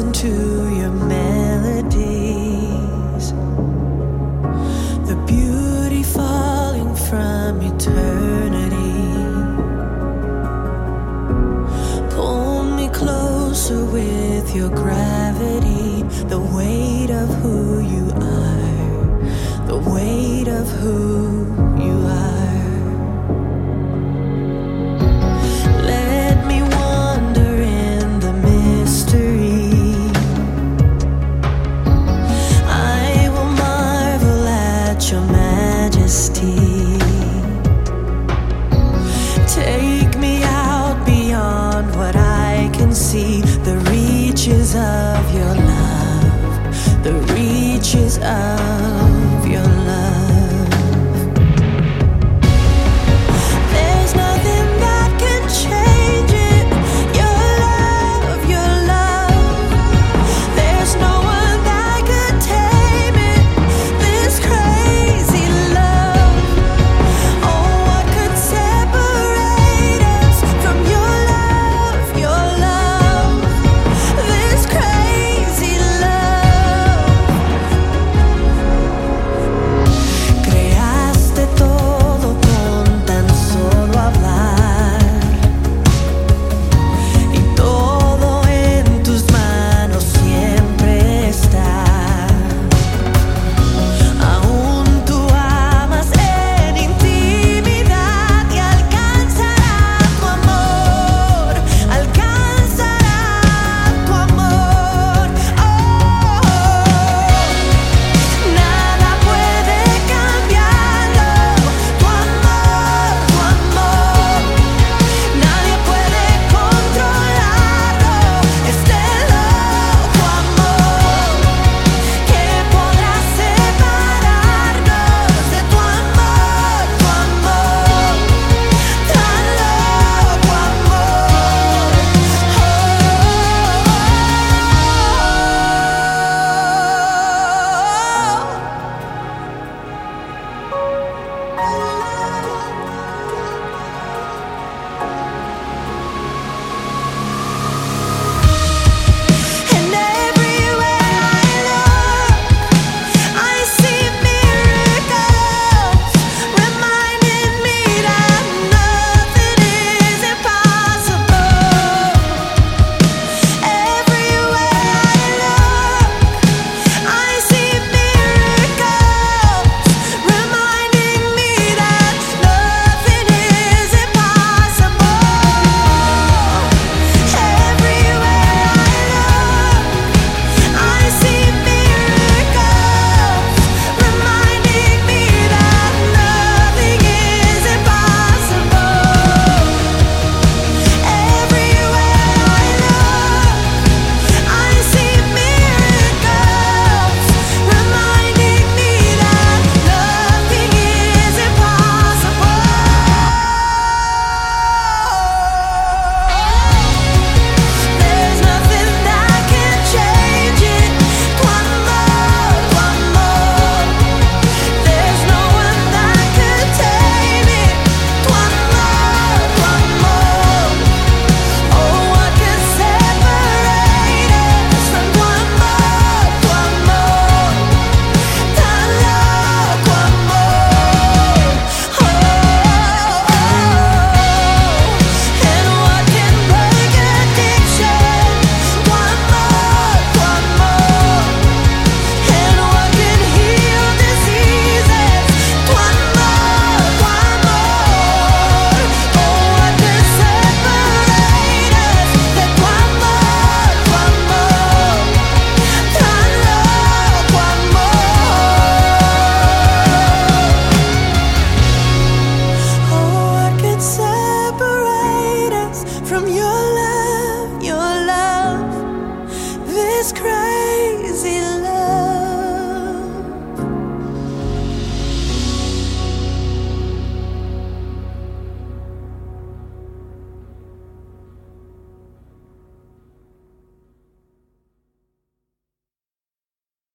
listen to your melodies, the beauty falling from eternity. Pull me closer with your gravity, the weight of who you are, the weight of who. can see the reaches of your love, the reaches of.